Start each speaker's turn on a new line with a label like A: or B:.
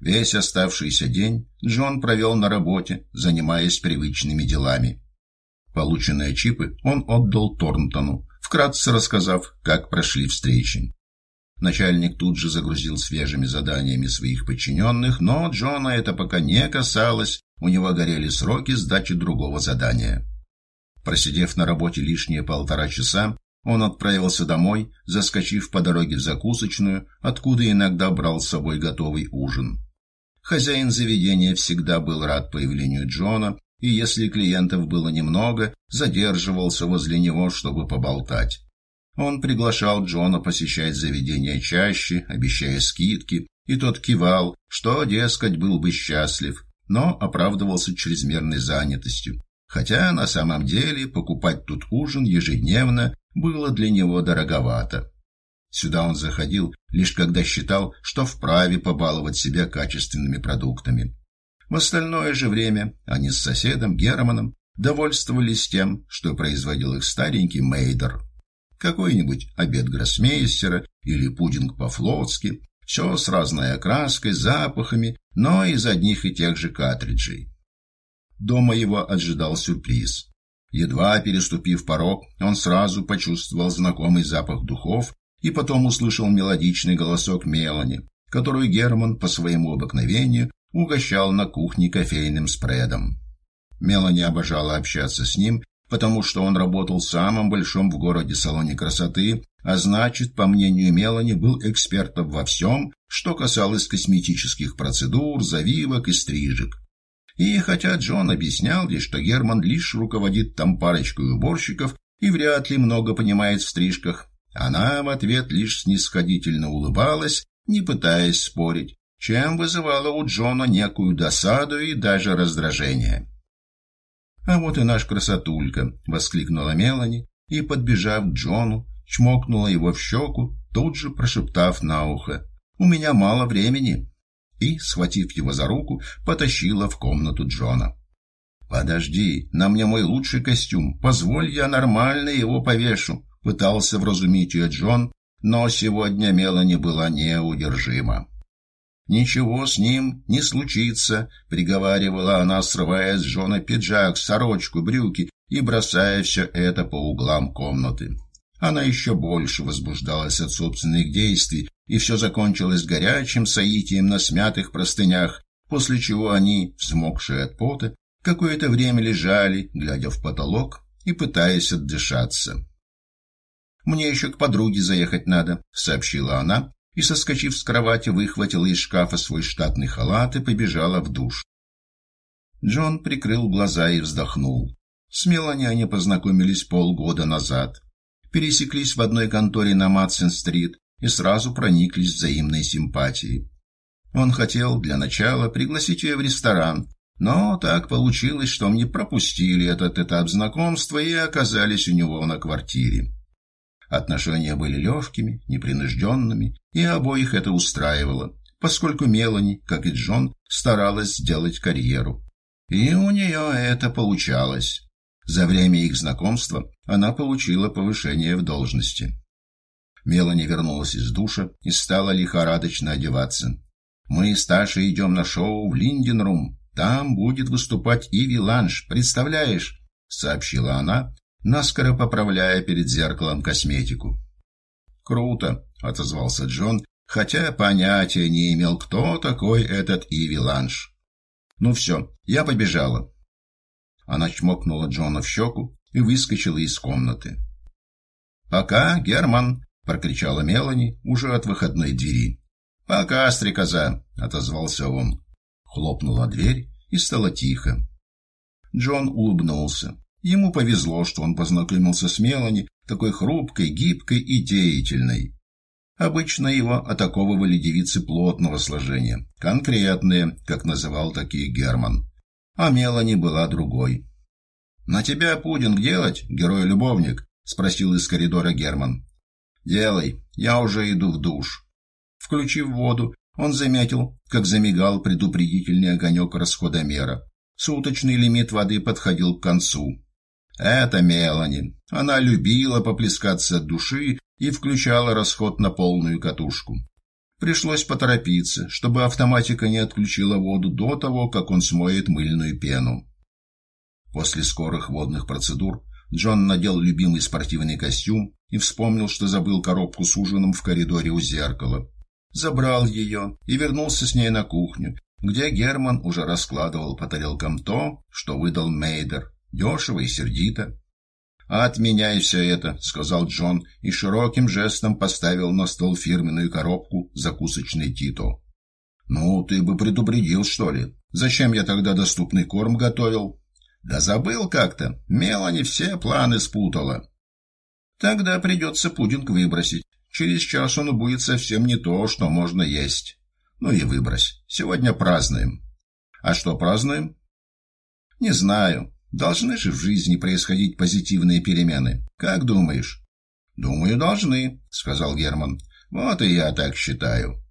A: Весь оставшийся день Джон провел на работе, занимаясь привычными делами. Полученные чипы он отдал Торнтону, вкратце рассказав, как прошли встречи. Начальник тут же загрузил свежими заданиями своих подчиненных, но Джона это пока не касалось, у него горели сроки сдачи другого задания. Просидев на работе лишние полтора часа, он отправился домой, заскочив по дороге в закусочную, откуда иногда брал с собой готовый ужин. Хозяин заведения всегда был рад появлению Джона, и если клиентов было немного, задерживался возле него, чтобы поболтать. Он приглашал Джона посещать заведение чаще, обещая скидки, и тот кивал, что, дескать, был бы счастлив, но оправдывался чрезмерной занятостью. Хотя на самом деле покупать тут ужин ежедневно было для него дороговато. Сюда он заходил лишь когда считал, что вправе побаловать себя качественными продуктами. В остальное же время они с соседом Германом довольствовались тем, что производил их старенький Мейдер. Какой-нибудь обед гроссмейстера или пудинг по-флотски, все с разной окраской, запахами, но из одних и тех же картриджей. Дома его ожидал сюрприз. Едва переступив порог, он сразу почувствовал знакомый запах духов и потом услышал мелодичный голосок Мелани, которую Герман по своему обыкновению угощал на кухне кофейным спредом. Мелани обожала общаться с ним, потому что он работал в самом большом в городе салоне красоты, а значит, по мнению Мелани, был экспертом во всем, что касалось косметических процедур, завивок и стрижек. И хотя Джон объяснял ей, что Герман лишь руководит там парочкой уборщиков и вряд ли много понимает в стрижках, она в ответ лишь снисходительно улыбалась, не пытаясь спорить, чем вызывала у Джона некую досаду и даже раздражение. «А вот и наш красотулька!» — воскликнула Мелани и, подбежав к Джону, чмокнула его в щеку, тут же прошептав на ухо. «У меня мало времени!» И, схватив его за руку, потащила в комнату Джона. «Подожди, на мне мой лучший костюм. Позволь, я нормально его повешу», — пытался вразумить ее Джон, но сегодня Мелани была неудержима. «Ничего с ним не случится», — приговаривала она, срывая с Джона пиджак, сорочку, брюки и бросая все это по углам комнаты. Она еще больше возбуждалась от собственных действий, и все закончилось горячим соитием на смятых простынях, после чего они, взмокшие от пота, какое-то время лежали, глядя в потолок и пытаясь отдышаться. «Мне еще к подруге заехать надо», — сообщила она, и, соскочив с кровати, выхватила из шкафа свой штатный халат и побежала в душ. Джон прикрыл глаза и вздохнул. С Мелани они познакомились полгода назад. Пересеклись в одной конторе на Матсен-стрит и сразу прониклись взаимной симпатией. Он хотел для начала пригласить ее в ресторан, но так получилось, что мне пропустили этот этап знакомства и оказались у него на квартире. Отношения были легкими, непринужденными, и обоих это устраивало, поскольку Мелани, как и Джон, старалась сделать карьеру. И у нее это получалось. За время их знакомства она получила повышение в должности. Мелани вернулась из душа и стала лихорадочно одеваться. «Мы с Ташей идем на шоу в Линденрум. Там будет выступать Иви Ланш, представляешь?» — сообщила она, наскоро поправляя перед зеркалом косметику. «Круто», — отозвался Джон, хотя понятия не имел, кто такой этот Иви Ланш. «Ну все, я побежала». Она чмокнула Джона в щеку и выскочила из комнаты. «Пока, Герман!» — прокричала Мелани уже от выходной двери. «Пока, стрекоза!» — отозвался он. Хлопнула дверь и стало тихо. Джон улыбнулся. Ему повезло, что он познакомился с Мелани, такой хрупкой, гибкой и деятельной. Обычно его атаковывали девицы плотного сложения, конкретные, как называл такие Герман. А Мелани была другой. «На тебя пудинг делать, герой-любовник?» — спросил из коридора Герман. «Делай, я уже иду в душ». Включив воду, он заметил, как замигал предупредительный огонек расходомера. Суточный лимит воды подходил к концу. Это Мелани. Она любила поплескаться от души и включала расход на полную катушку. Пришлось поторопиться, чтобы автоматика не отключила воду до того, как он смоет мыльную пену. После скорых водных процедур Джон надел любимый спортивный костюм и вспомнил, что забыл коробку с ужином в коридоре у зеркала. Забрал ее и вернулся с ней на кухню, где Герман уже раскладывал по тарелкам то, что выдал Мейдер, дешево и сердито. «Отменяй все это», — сказал Джон и широким жестом поставил на стол фирменную коробку закусочной Тито. «Ну, ты бы предупредил, что ли? Зачем я тогда доступный корм готовил?» «Да забыл как-то. Мелани все планы спутала». «Тогда придется пудинг выбросить. Через час он будет совсем не то, что можно есть. Ну и выбрось. Сегодня празднуем». «А что празднуем?» «Не знаю. Должны же в жизни происходить позитивные перемены. Как думаешь? Думаю, должны, сказал Герман. Вот и я так считаю.